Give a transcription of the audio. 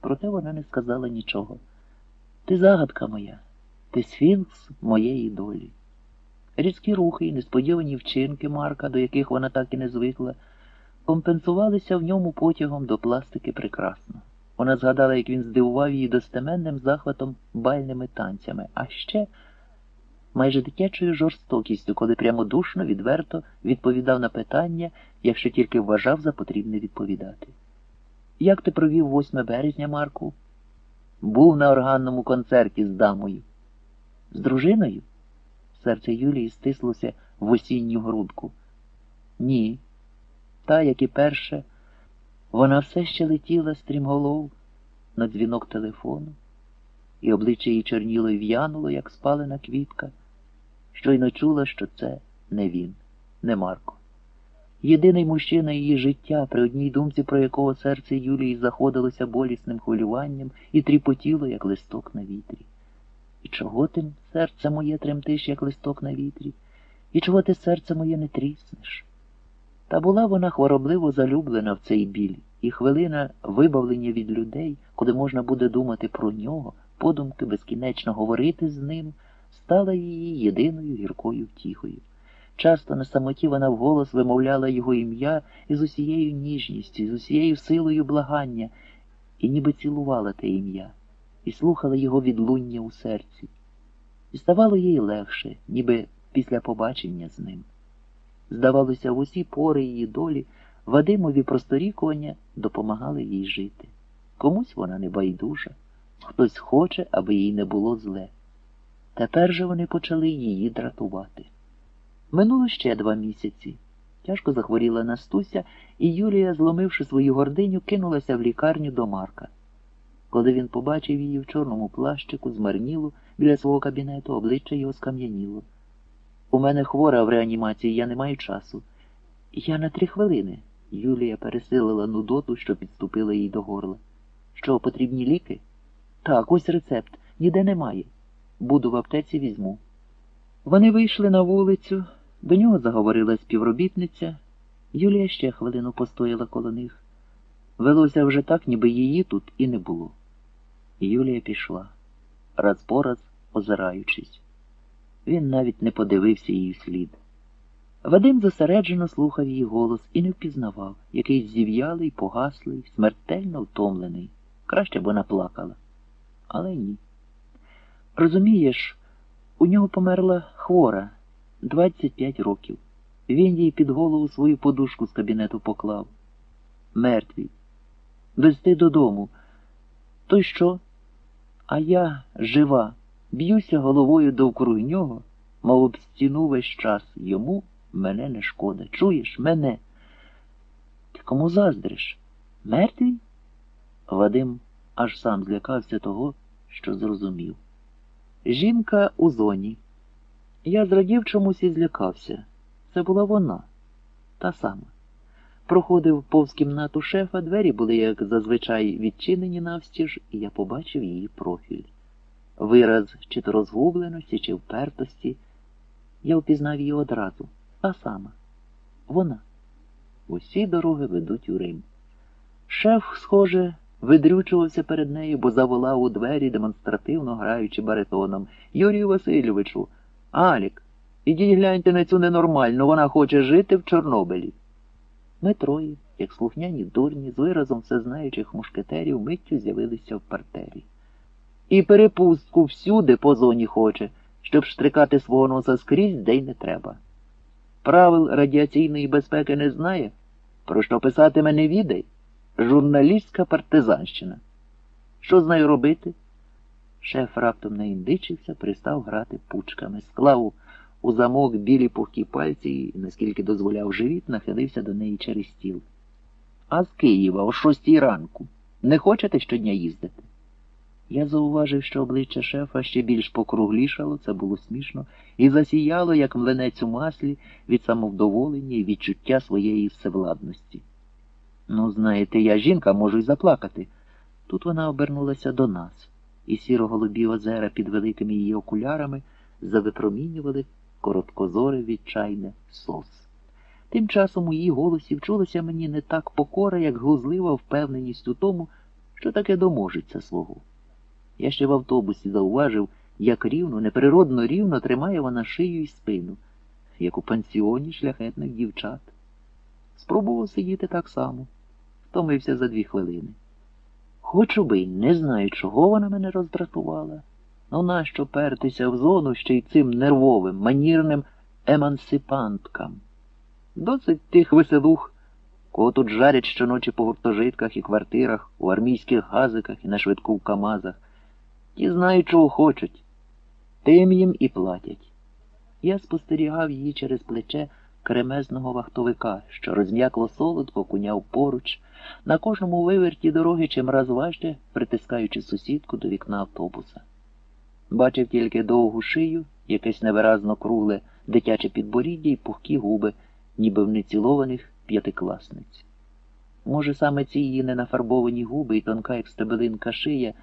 проте вона не сказала нічого. Ти загадка моя, ти сфінкс моєї долі. Різкі рухи і несподівані вчинки Марка, до яких вона так і не звикла, компенсувалися в ньому потягом до пластики прекрасно. Вона згадала, як він здивував її достеменним захватом бальними танцями, а ще майже дитячою жорстокістю, коли прямодушно, відверто відповідав на питання, якщо тільки вважав за потрібне відповідати. Як ти провів 8 березня, Марку? Був на органному концерті з дамою. З дружиною? Серце Юлії стислося в осінню грудку. Ні. Та, як і перше, вона все ще летіла стрімголов на дзвінок телефону, і обличчя її чорніло й в'януло, як спалена квітка. Щойно чула, що це не він, не Марко. Єдиний мужчина її життя, при одній думці, про якого серце Юлії заходилося болісним хвилюванням і тріпотіло, як листок на вітрі. І чого ти, серце моє, тремтиш, як листок на вітрі, і чого ти, серце моє, не тріснеш? Та була вона хворобливо залюблена в цей біль, і хвилина вибавлення від людей, коли можна буде думати про нього, подумки безкінечно говорити з ним, стала її єдиною гіркою втіхою. Часто на самоті вона вголос вимовляла його ім'я із усією ніжністю, з усією силою благання, і ніби цілувала те ім'я, і слухала його відлуння у серці. І ставало їй легше, ніби після побачення з ним. Здавалося, в усі пори її долі Вадимові просторікування допомагали їй жити. Комусь вона не байдужа, хтось хоче, аби їй не було зле. Тепер же вони почали її дратувати. Минуло ще два місяці. Тяжко захворіла Настуся, і Юлія, зломивши свою гординю, кинулася в лікарню до Марка. Коли він побачив її в чорному плащику, змарнілу, біля свого кабінету, обличчя його скам'яніло. У мене хвора в реанімації, я не маю часу. Я на три хвилини. Юлія пересилила нудоту, що підступила їй до горла. Що, потрібні ліки? Так, ось рецепт. Ніде немає. Буду в аптеці візьму. Вони вийшли на вулицю, до нього заговорила співробітниця. Юлія ще хвилину постояла коло них. Велося вже так, ніби її тут і не було. Юлія пішла, раз по раз озираючись. Він навіть не подивився її вслід. Вадим зосереджено слухав її голос і не впізнавав, якийсь зів'ялий, погаслий, смертельно втомлений. Краще б вона плакала. Але ні. Розумієш, у нього померла хвора 25 років. Він їй під голову свою подушку з кабінету поклав. Мертвий. Везти додому. То що? А я жива, б'юся головою довкруг нього, мов об стіну весь час. Йому мене не шкода. Чуєш мене? Ти кому заздриш? Мертвий? Вадим аж сам злякався того, що зрозумів. Жінка у зоні. Я зрадів чомусь і злякався. Це була вона, та сама. Проходив повз кімнату шефа, двері були, як зазвичай, відчинені навстіж, і я побачив її профіль. Вираз чи то розгубленості, чи впертості. Я впізнав її одразу. Та сама. Вона. Усі дороги ведуть у Рим. Шеф, схоже, видрючувався перед нею, бо заволав у двері, демонстративно граючи баритоном. Юрію Васильовичу, Алік, ідіть гляньте на цю ненормальну, вона хоче жити в Чорнобилі. Ми троє, як слухняні дурні, з виразом всезнаючих мушкетерів, миттю з'явилися в партері. І перепустку всюди по зоні хоче, щоб штрикати свого носа скрізь, де й не треба. Правил радіаційної безпеки не знає, про що писатиме не відай. Журналістська партизанщина. Що з нею робити? Шеф раптом не індичився, пристав грати пучками, склав у замок білі пухкі пальці і, наскільки дозволяв живіт, нахилився до неї через стіл. А з Києва о шостій ранку. Не хочете щодня їздити? Я зауважив, що обличчя шефа ще більш покруглішало, це було смішно, і засіяло, як млинець у маслі, від самовдоволення і відчуття своєї всевладності. Ну, знаєте, я жінка можу й заплакати. Тут вона обернулася до нас, і сіро-голубі озера під великими її окулярами завипромінювали короткозоре відчайне сос. Тим часом у її голосі вчулася мені не так покора, як глузлива впевненість у тому, що таке доможеться свого. Я ще в автобусі зауважив, як рівно, неприродно рівно тримає вона шию і спину, як у пансіоні шляхетних дівчат. Спробував сидіти так само, втомився за дві хвилини. Хочу би, не знаю, чого вона мене роздратувала. Ну нащо пертися в зону ще й цим нервовим, манірним емансипанткам? Досить тих веселух, кого тут жарять щоночі по гуртожитках і квартирах, у армійських газиках і на швидку в камазах. Ті знають, чого хочуть. Тим їм і платять. Я спостерігав її через плече кремезного вахтовика, що розм'якло солодко куняв поруч, на кожному виверті дороги чимраз важче притискаючи сусідку до вікна автобуса. Бачив тільки довгу шию, якесь невиразно кругле дитяче підборіддя і пухкі губи, ніби в нецілованих п'ятикласниць. Може, саме ці її ненафарбовані губи і тонка, як стебелинка шия